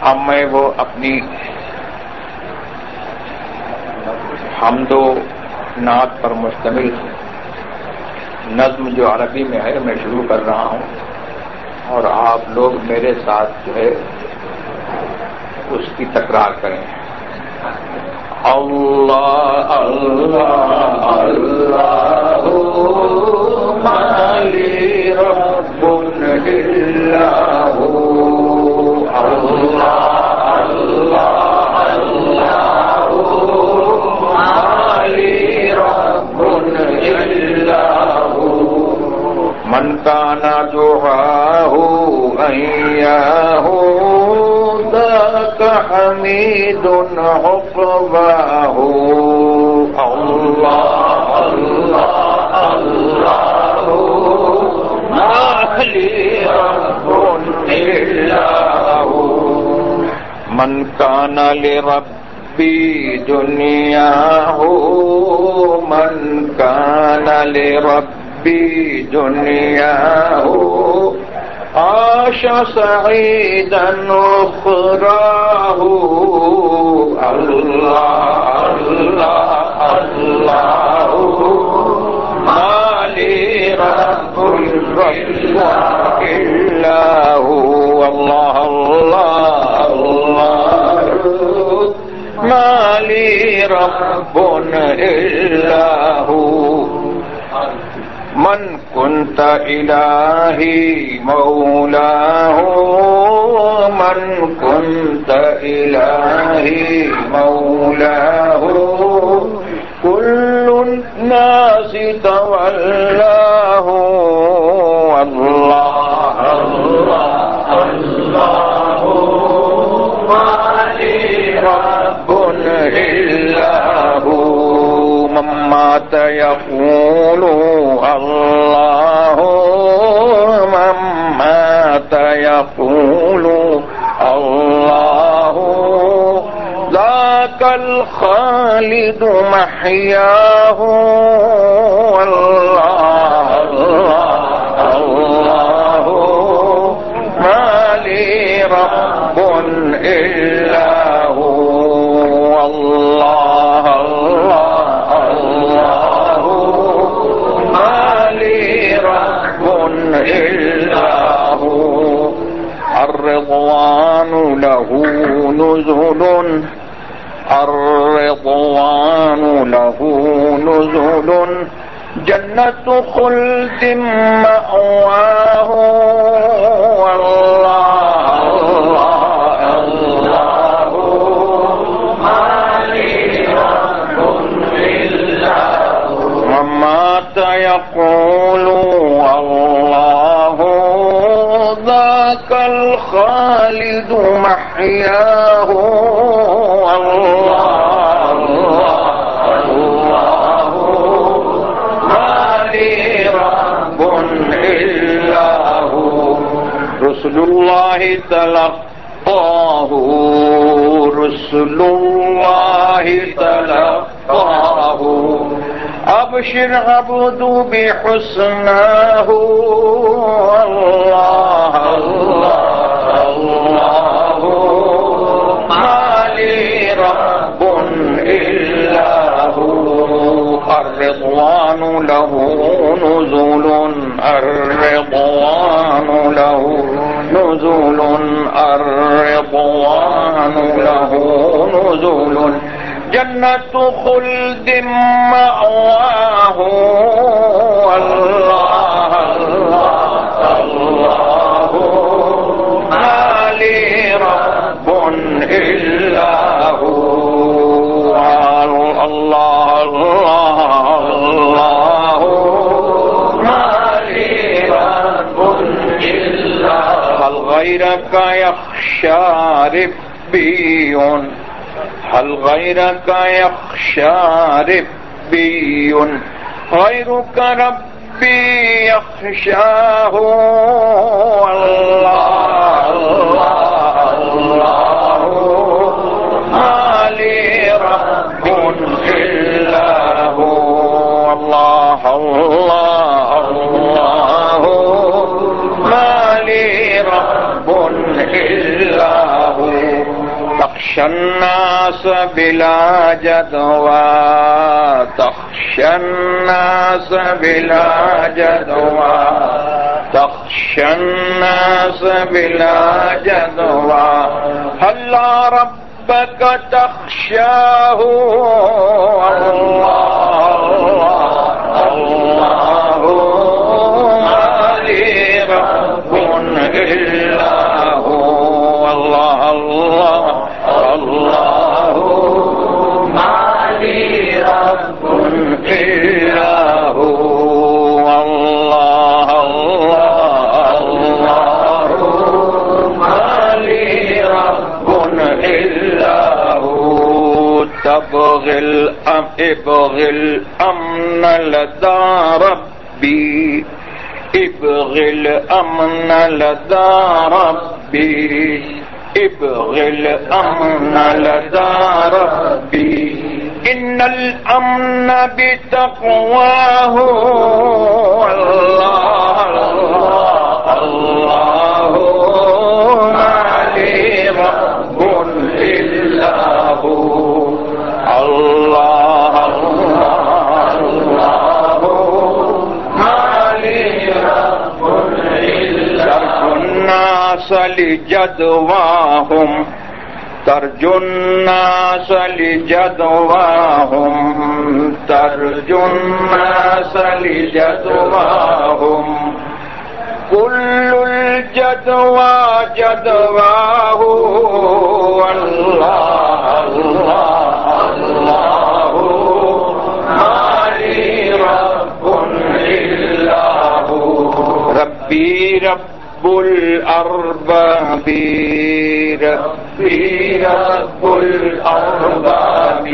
اب میں وہ اپنی حمد و نعت پر مشتمل نظم جو عربی میں ہے، میں شروع کر رہا ہوں۔ اور آپ لوگ میرے ساتھ جو ہے، اس کی تکرار کریں۔ اللہ اللہ اللہ مالی رب اللہ حميد عقباه الله الله الله ما لي رب إلا هو. من كان لربي دنياه، من كان لربي دنياه. عاش سعيدا أخراه الله الله الله ما لي رب إلا هو الله الله الله ما لي رب إلا هو من كنت إلهي مولاه من كنت إلهي مولاه. كل الناس تولاه. الله الله. الله ما لي رب إلا هو. من مات يقول الله من مات يقول الله ذاك الخالد محياه الله الله الله ما لي رب إلا نزل الرضوان له نزل جنة خلد مأوان الخالد محياه الله الله رسل الله تلقاه رسل الله تلقاه أبشر عبد بحسناه الله الله. الرضوان له نزول الرضوان له نزول الرضوان له نزول جنة خلد مأواه الله الله الله، ما لي رب إلا غيرك يخشى ربي هل غيرك يخشى ربي غيرك ربي يخشاه. الله الله تخشى الناس بلا جدوى تخشى الناس بلا جدوى تخشى الناس بلا جدوى هلا ربك تخشاه؟ تبغي الأم ابغي الأمن لدى ربي. ابغي الأمن لدى ربي. ابغي الأمن لدى ربي. إن الأمن بتقواه الله لجدواهم. ترجو الناس لجدواهم ترجو الناس لجدواهم كل الجدوى جدواه. الله الله الله. ما رب إلا هو. ربي رب الأرباب ربي رب الأرباب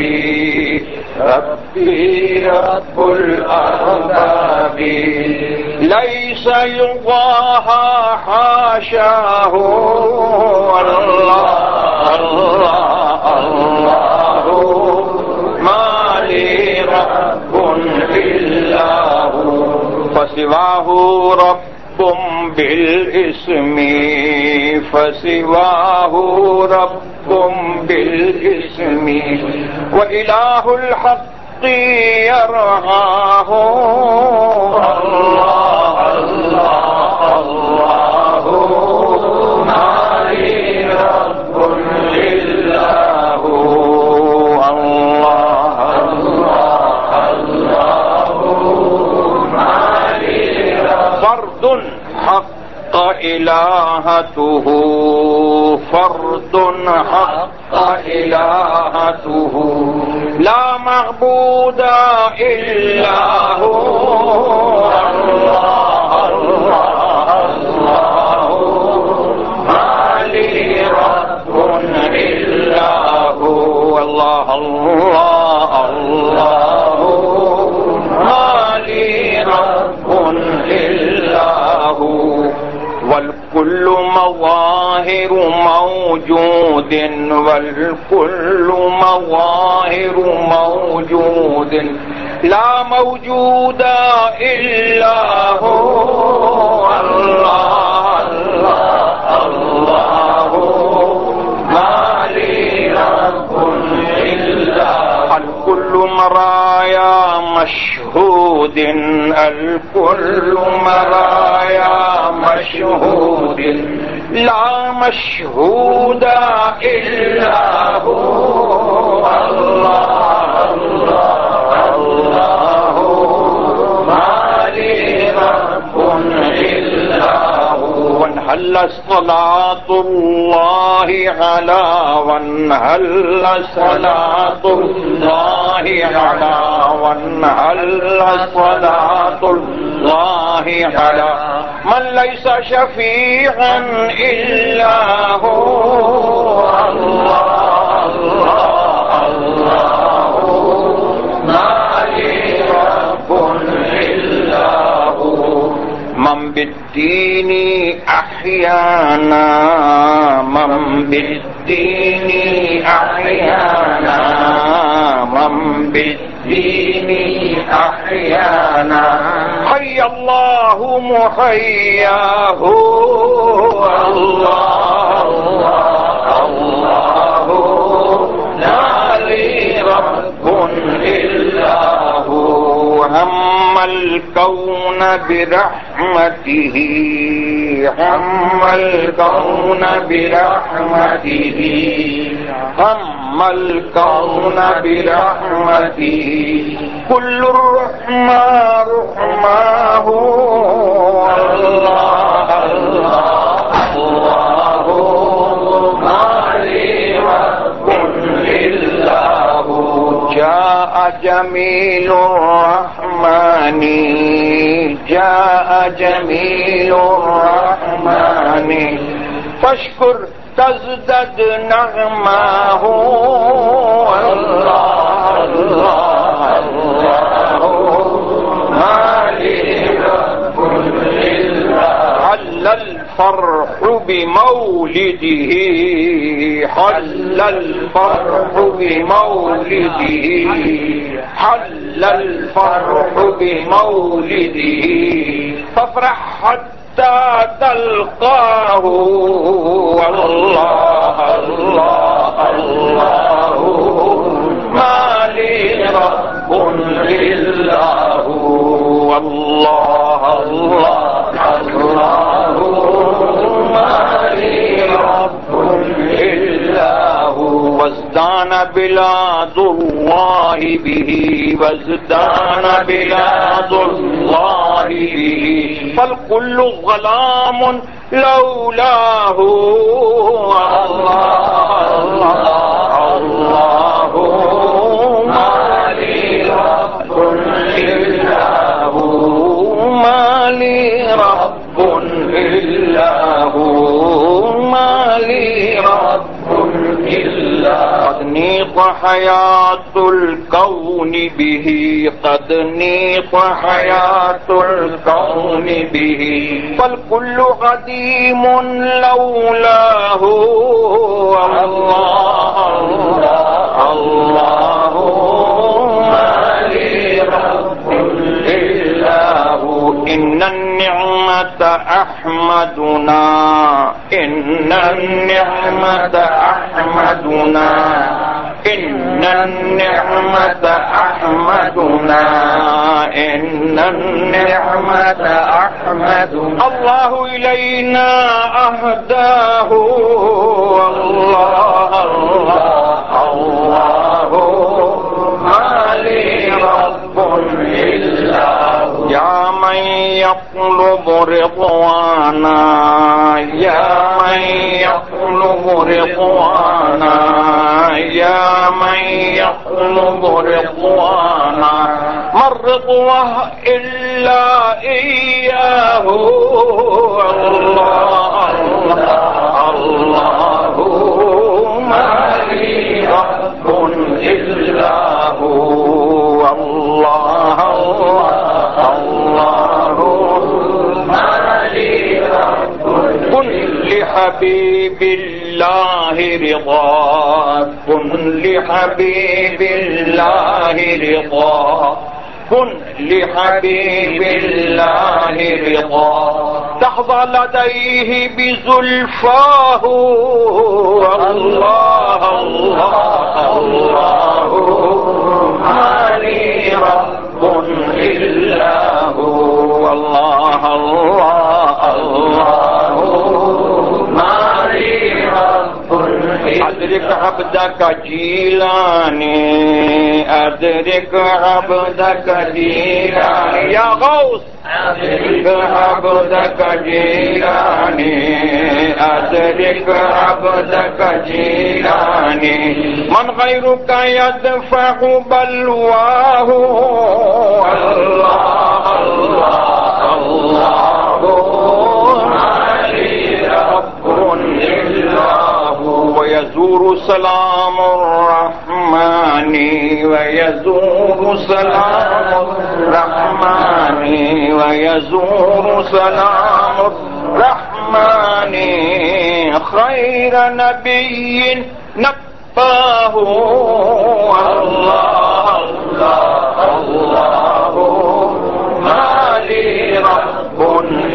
ربي رب الأرباب ليس يضاهى حاشاه. الله الله الله. ما لي رب إلا هو. فسواه رب بالاسم فسواه رب بالاسم. وإله الحق يرعاه. الله إلهته فرد حق إلهته. لا معبود إلا هو. الله الله مظاهر موجود والكل مظاهر موجود لا موجود إلا هو الله الله الله ما لي رب إلا الكل مرايا مشهود، الكل مرايا مشهود لا مشهود إلا هو الله الله الله ما لي رب هل صلاة الله على ون هل صلاة الله على ون هل صلاة الله على من ليس شفيعا إلا هو الله. من بالدين أحيانا من بالدين أحيانا من بالدين أحيانا حي الله محياه الله الكون برحمته، هم الكون برحمته، هم الكون برحمته. كل الرحمة رحماه، الله الله الله جاء جميل الرحمن جاء جميل الرحمن فاشكر تزدد نغماه الله الله الفرح بمولده، حل الفرح بمولده، حل الفرح بمولده. فافرح حتى تلقاه، والله، الله الله. ما لي رب إلا هو، والله، الله الله. وزدان لي رب إلا هو وازدان بلاد الله به وازدان بلاد الله به فالكل غلام لولاه الله الله إلا قد نيق حياة الكون به قد نيق حياة الكون به فالكل قديم لولاه الله الله الله رب إلا هو إن النعمة أحمدنا إن النعمة أحمدنا إن النعمة أحمدنا إن النعمة أحمدنا الله إلينا أهداه الله الله الله ما لي رب إلا هو يا من يطلب رضوانا يا من رضوانا يا من يطلب رضوانا ما الرضوة إلا إياه الله الله الله ما لي رب إلا هو الله الله كن لحبيب الله رضا كن لحبيب الله رضا كن لحبيب الله رضا تحظى لديه بزلفاه الله الله الله ما رب إلا هو الله الله. ادرک رب أدرك عبدك جيلاني أدرك عبدك جيلاني يا غوث! أدرك عبدك جيلاني أدرك عبدك جيلاني من غيرك يدفع بلواه الله الله ويزور سلام الرحمن ويزور سلام الرحمن ويزور سلام الرحمن خير نبي نباه الله الله الله ما لي رب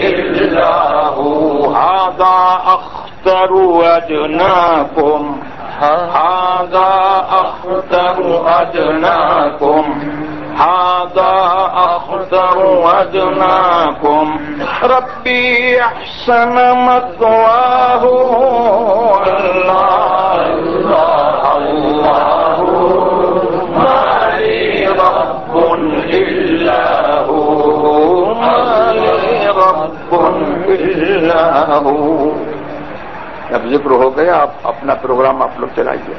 إلا هو هذا أخطر أدناكم هذا أخطر أدناكم هذا أخطر وجناكم ربي أحسن مثواه. الله الله الله ما لي رب إلا هو. ما لي رب إلا هو. جب ذکر ہو گیا آپ اپنا پروگرام آپ لوگ چلائیے۔